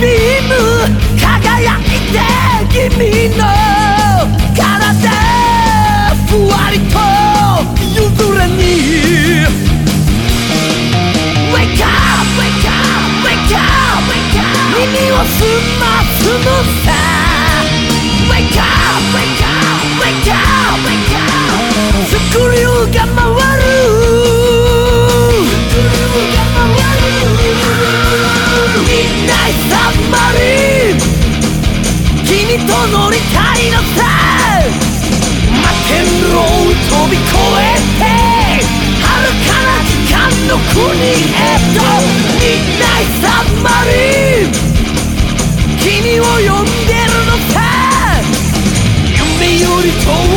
ビーム輝いて君の体ふわりと譲れに Wake up, wake up, wake up, wake up 耳をすまつむ飛び越えて遥かな時間の国へとみんなイサブマリン。君を呼んでるのさ。夢より遠い